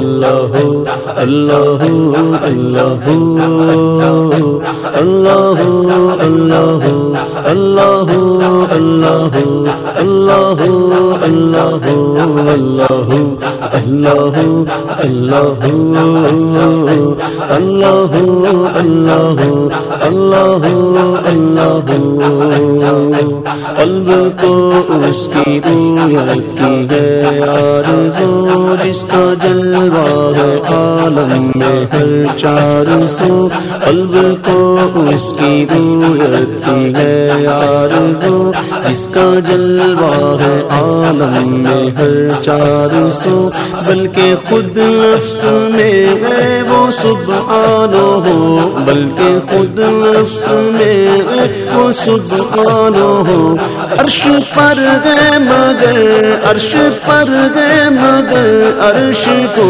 اللہ اللہ اللہ اللہ اللہ اللہ اللہ اللہ اللہ اللہ اللہ اللہ اللہ اللہ اللہ اللہ قلب کو اس کی نیت کی ہے آرزو جس کا جل ہے عالم میں ہر چار سو قلب کو اس کی رویت کی ہے آرزو جس کا جلوہ ہے عالم میں ہر چار سو، بلکہ خود نفس میں ہے وہ سبحان ہو، بلکہ خود نفس میں ہے وہ سبحان ہو۔ عرش پر گئے مگر، عرش پر گئے مگر، عرش کو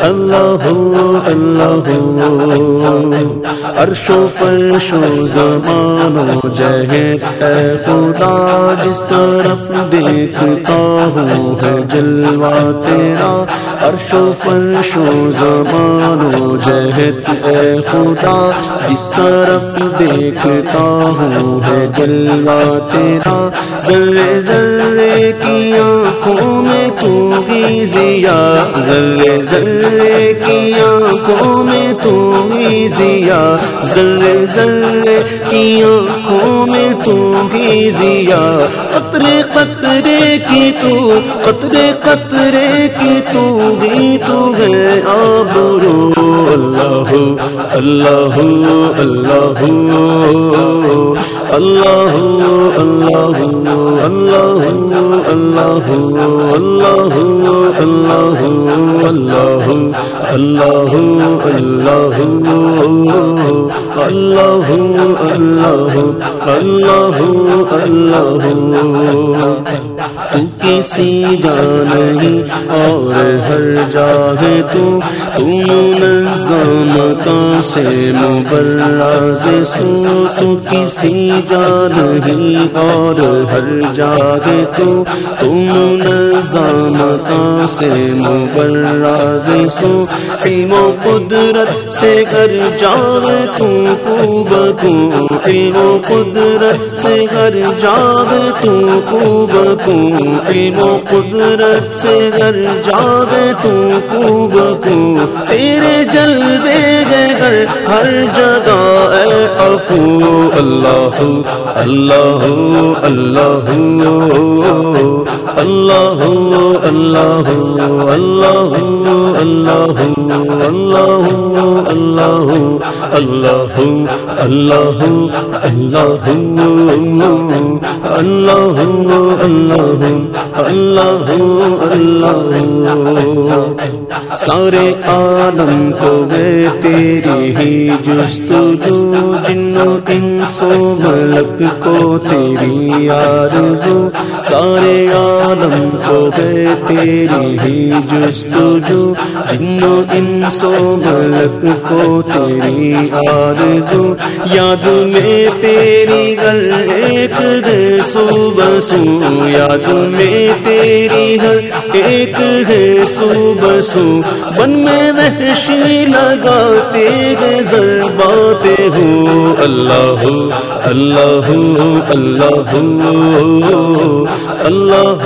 اللہ اللہ عرش و فرش و زمان و جہد اے خدا، جس طرف دیکھتا ہوں ہے جلوہ تیرا۔ عرش و فرش و زمان و جہد اے خدا، جس طرف دیکھتا ہوں ہے جلوہ تیرا۔ ذرے ذرے کی آنکھوں میں تو ہی ضیا ذرے ذرے ذرے کی آنکھوں میں تو ہی ضیا ذرے ذرے کی آنکھوں میں تو ہی ضیا قطرے قطرے کی تو، قطرے قطرے کی تو ہی تو ہے آبرو اللہ اللہ اللہ اللہ اللہ اللہ اللہ اللہ اللہ اللہ اللہ اللہ اللہ اللہ اللہ اللہ تو کسی جا نہیں اور ہر جاگے تو منظم کا سے مبراز سو تو کسی جا نہیں اور ہر جاگے تو منظم کا سے مبراز سو علم و قدرت سے گھر جاگے تو کو علم و قدرت سے گھر جاگے تو کو علم و قدرت سے گھر جاگے تو کو تیرے جلوے گئے گھر ہر جگہ اے افو اللہ اللہ اللہ اللہ۔ اللہ اللہ اللہ اللہ اللہ اللہ اللہ اللہ اللہ اللہ اللہ اللہ سارے عالم کو گئے تیری ہی جستجو جنو انسو ملک کو تیری آرزو سارے عالم کو گئے تیری ہی جستجو۔ جنو انسو ملک کو تیری آرزو۔ یاد میں تیری گل ایک گے صبح سو یاد میں تیری ہر ایک ہے صبح سو بن میں وحشی لگاتے ہیں ضرباتے ہو اللہ اللہ ہو اللہ ہو اللہ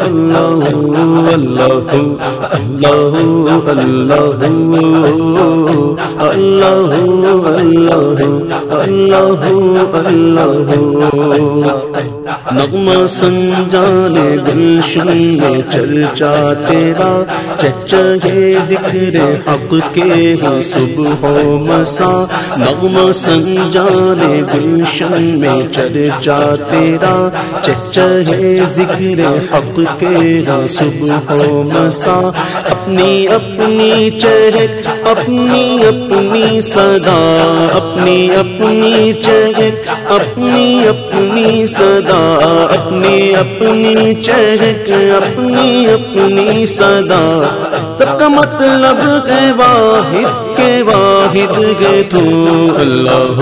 اللہ اللہ اللہ اللہ اللہ اللہ اللہ نغمہ سنجان گلشن میں چرچا تیرا چچے ذکر حق کے ہی صبح و مسا نغمہ سنجان گلشن میں چرچا تیرا چچے ذکر حق کے صبح و مسا، اپنی اپنی چہک اپنی اپنی صدا، اپنی اپنی چہک اپنی اپنی صدا، اپنی اپنی چہک اپنی اپنی صدا۔ سب کا مطلب ہے واحد کے واحد۔ شاہد گے تو اللہ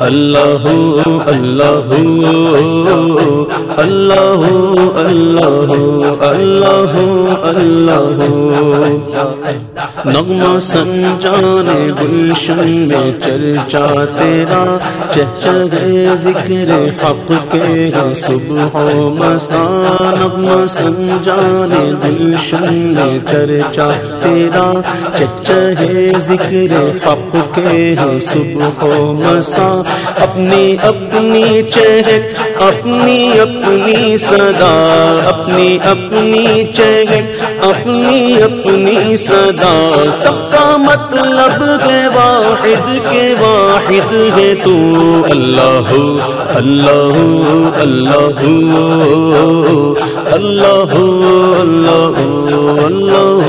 اللہ اللہ اللہ اللہ اللہ اللہ۔ نغمہ سنجان گلشن میں چرچا تیرا چچے ذکر حق کے ہے صبح و مسا نغمہ سنجان گلشن میں چرچا تیرا۔ چچے ذکر حق کے صبح و مسا اپنی اپنی چہک اپنی اپنی صدا اپنی اپنی چہک اپنی اپنی صدا سب کا مطلب ہے واحد کے واحد ہے تو اللہ اللہ اللہ اللہ اللہ اللہ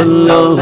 اللہ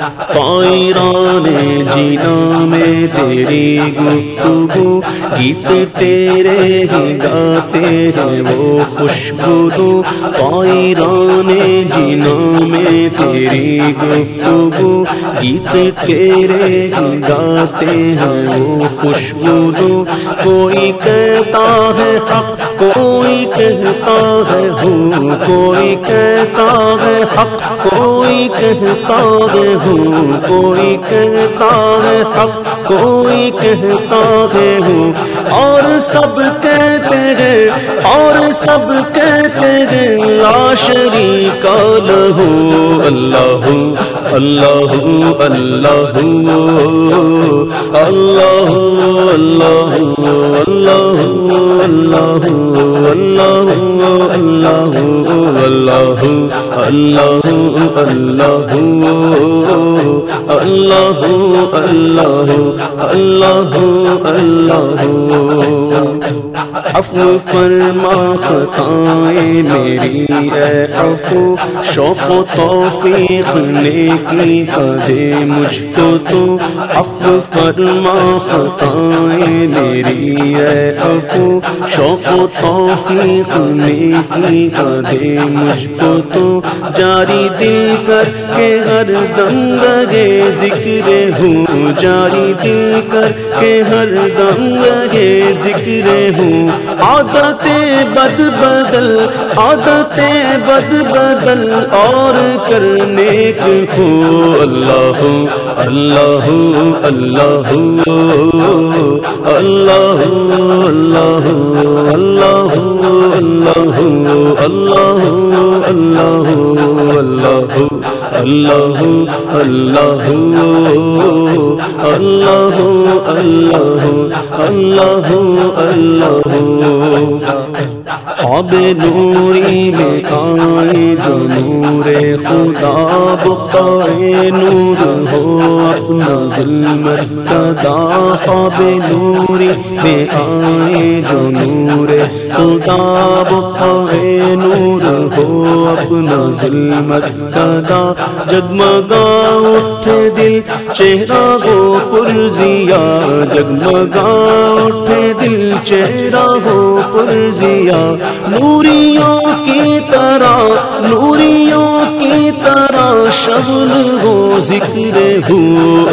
پائران جینا میں تیری گفتگو، گیت تیرے ہی گاتے ہیں، وہ خوشبو پائران جینا میں تیری گفتگو، گیت تیرے ہی گاتے ہیں، وہ خوشبو کوئی کہتا ہے حق، کوئی کہتا ہے ہوں کوئی کہتا ہے حق، کوئی کہتا ہے ہوں کوئی کہتا ہے حق کوئی کہتا ہے ہوں اور سب کہتے ہیں اور سب کہتے ہیں لا شریک لہو اللہ اللہ اللہ اللہ اللہ اللہ اللہ اللہ اللہ اللہ اللہ اللہ اللہ اللہ اللہ اللہ. افو فرما خطائیں میری اے افو شوق و توفیق نیکی کا دے مجھ کو تو. افو فرما خطائیں میری اے افو شوق و توفیق نیکی کا دے مجھ کو تو. جاری دل کر کے ہر دم لگے ذکر ہوں جاری دل کر کے ہر دم لگے ذکر ہوں عادتیں بد بدل عادتیں بد بدل اور کرنے کو اللہ اللہ اللہ اللہ اللہ اللہ اللہ اللہ اللہ اللہ اللہ اللہ اللہ اللہ اللہ اللہ خواب نوری میں آئے جو نور خدا بقائے نور ہو اپنا ظلمت کا خواب نوری میں آئے جو نور خدا بقائے نور ہو اپنا ظلمت کا جگمگا اٹھے دل چہرہ ہو پرزیا جگمگا اٹھے دل چہرہ ہو پرزیا نوریوں کی طرح نوریوں کی طرح شبل ہو ذکر ہو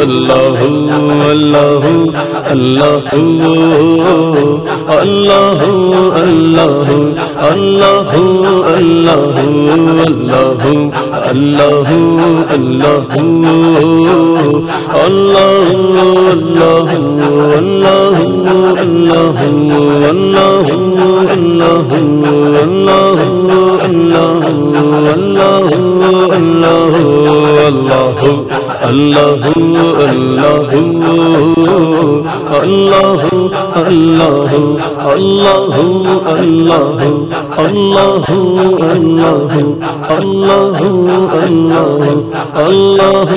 اللہ اللہ اللہ اللہ اللہ اللہ اللہ اللہ اللہ اللہ اللہ اللہ اللہ اللہ اللہ اللہ اللہ اللہ اللہ اللہ اللہ اللہ اللہ اللہ اللہ اللہ اللہ اللہ اللہ اللہ اللہ اللہ